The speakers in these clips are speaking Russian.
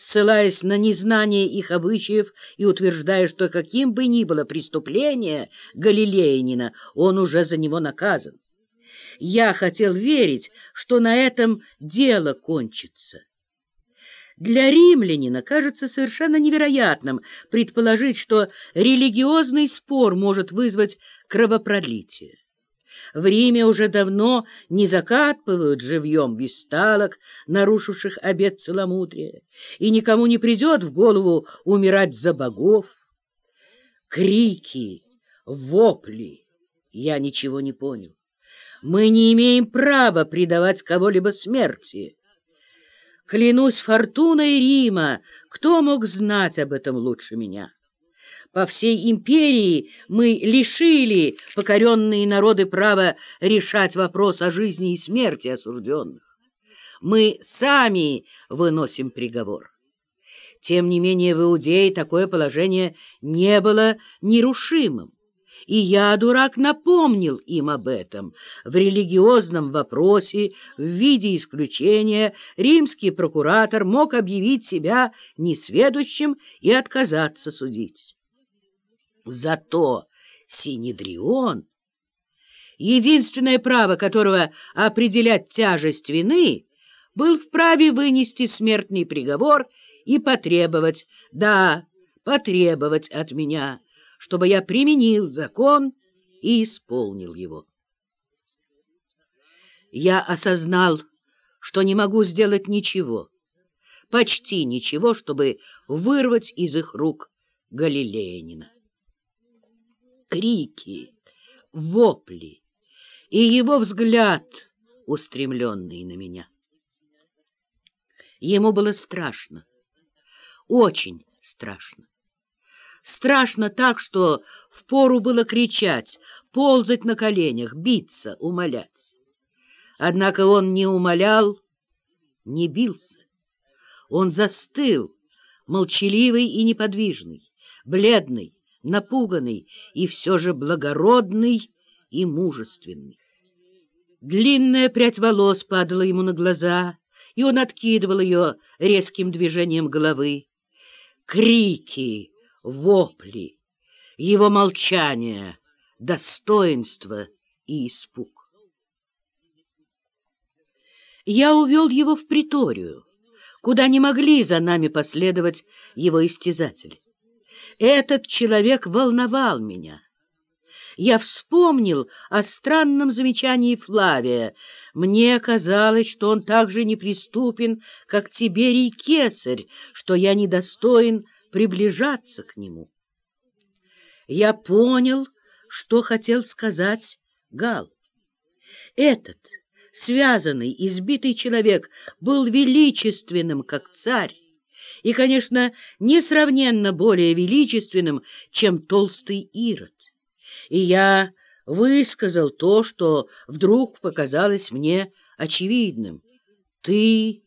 ссылаясь на незнание их обычаев и утверждая, что каким бы ни было преступление Галилеянина, он уже за него наказан. Я хотел верить, что на этом дело кончится. Для римлянина кажется совершенно невероятным предположить, что религиозный спор может вызвать кровопролитие. В Риме уже давно не закатывают живьем висталок, нарушивших обет целомудрия, и никому не придет в голову умирать за богов. Крики, вопли, я ничего не понял. Мы не имеем права предавать кого-либо смерти. Клянусь фортуной Рима, кто мог знать об этом лучше меня? По всей империи мы лишили покоренные народы права решать вопрос о жизни и смерти осужденных. Мы сами выносим приговор. Тем не менее, в Иудее такое положение не было нерушимым. И я, дурак, напомнил им об этом. В религиозном вопросе, в виде исключения, римский прокуратор мог объявить себя несведущим и отказаться судить. Зато Синедрион, единственное право которого определять тяжесть вины, был вправе вынести смертный приговор и потребовать, да, потребовать от меня, чтобы я применил закон и исполнил его. Я осознал, что не могу сделать ничего, почти ничего, чтобы вырвать из их рук Галилеянина крики, вопли и его взгляд, устремленный на меня. Ему было страшно, очень страшно. Страшно так, что впору было кричать, ползать на коленях, биться, умолять. Однако он не умолял, не бился. Он застыл, молчаливый и неподвижный, бледный, напуганный и все же благородный и мужественный. Длинная прядь волос падала ему на глаза, и он откидывал ее резким движением головы. Крики, вопли, его молчание, достоинство и испуг. Я увел его в приторию, куда не могли за нами последовать его истязатели. Этот человек волновал меня. Я вспомнил о странном замечании Флавия. Мне казалось, что он так же неприступен, как Тиберий Кесарь, что я недостоин приближаться к нему. Я понял, что хотел сказать Гал. Этот связанный, избитый человек был величественным, как царь и, конечно, несравненно более величественным, чем толстый Ирод. И я высказал то, что вдруг показалось мне очевидным. Ты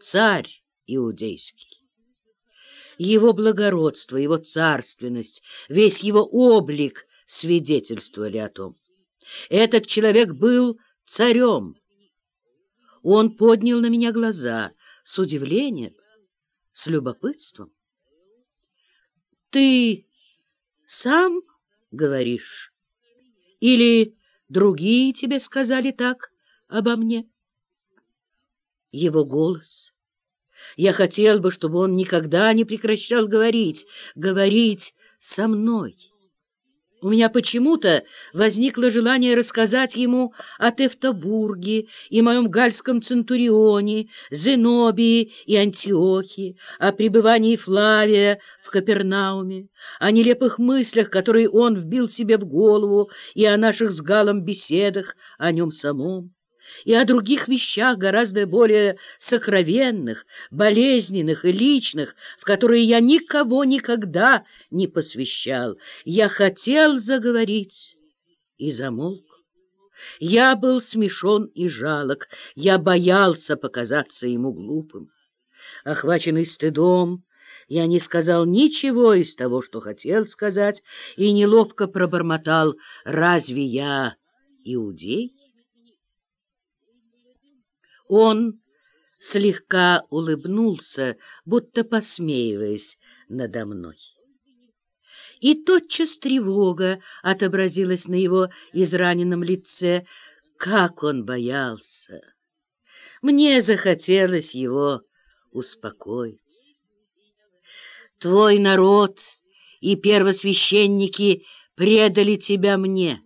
царь иудейский. Его благородство, его царственность, весь его облик свидетельствовали о том. Этот человек был царем. Он поднял на меня глаза с удивлением, с любопытством. Ты сам говоришь? Или другие тебе сказали так обо мне? Его голос. Я хотел бы, чтобы он никогда не прекращал говорить, говорить со мной. У меня почему-то возникло желание рассказать ему о Тевтобурге и моем гальском Центурионе, Зенобии и Антиохии, о пребывании Флавия в Капернауме, о нелепых мыслях, которые он вбил себе в голову, и о наших с Галом беседах о нем самом и о других вещах гораздо более сокровенных, болезненных и личных, в которые я никого никогда не посвящал. Я хотел заговорить и замолк. Я был смешон и жалок, я боялся показаться ему глупым. Охваченный стыдом, я не сказал ничего из того, что хотел сказать, и неловко пробормотал «Разве я иудей?» Он слегка улыбнулся, будто посмеиваясь надо мной. И тотчас тревога отобразилась на его израненном лице. Как он боялся! Мне захотелось его успокоить. Твой народ и первосвященники предали тебя мне.